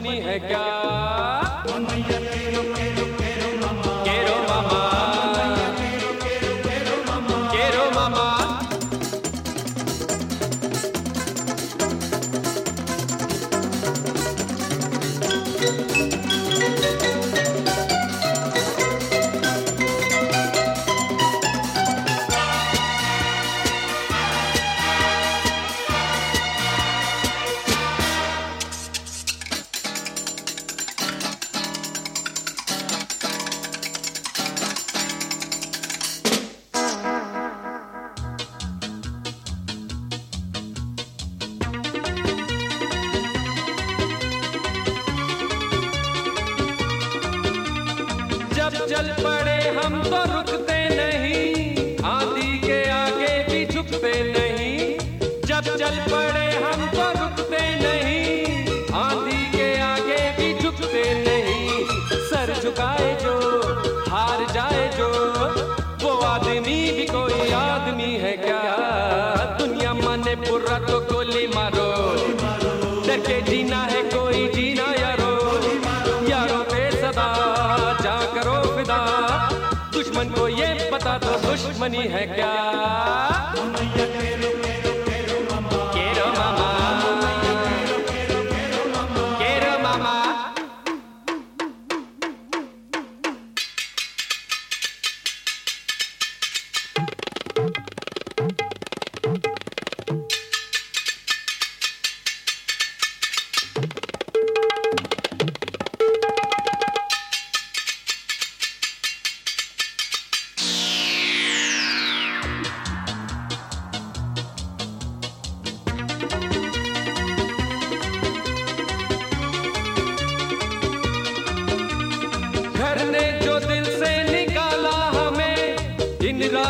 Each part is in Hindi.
दुश्मनी है क्या? चल पड़े, हम तो रुकते नहीं। आंधी के आगे भी झुकते नहीं। जब चल पड़े, हम तो रुकते नहीं। आंधी के आगे भी झुकते नहीं। सर झुकाए जो, हार जाए जो, वो आदमी भी कोई आदमी है क्या? दुनिया माने बुरा तो गोली मारो। डर के जीना है कोई जीना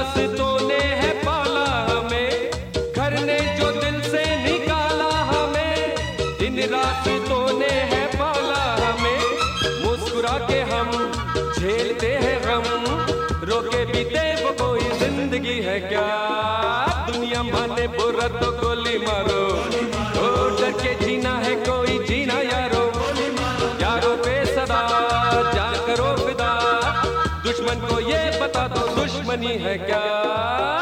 है पाला हमें जो दिल से निकाला हमें। इन रास्तों ने है पाला हमें मुस्कुरा के हम झेलते हैं गम। कोई ज़िंदगी है क्या? दुनिया माने बुरा तो गोली मारो। दुश्मन को ये बता दो दुश्मनी है क्या?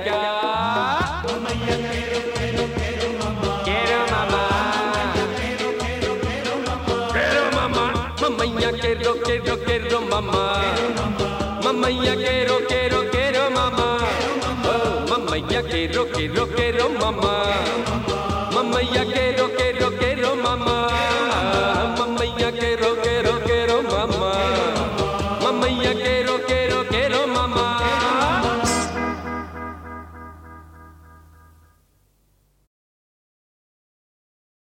acá. Quiero, quiero, quiero mamá. Quiero mamá. Quiero, quiero, quiero. Quiero mamá. Mamá, ya quiero, quiero, quiero mamá. Mamá, ya quiero, quiero, quiero mamá. Oh, mamá, ya quiero, quiero, quiero mamá. Mamá, ya quiero, quiero, quiero mamá. Mamá, ya quiero.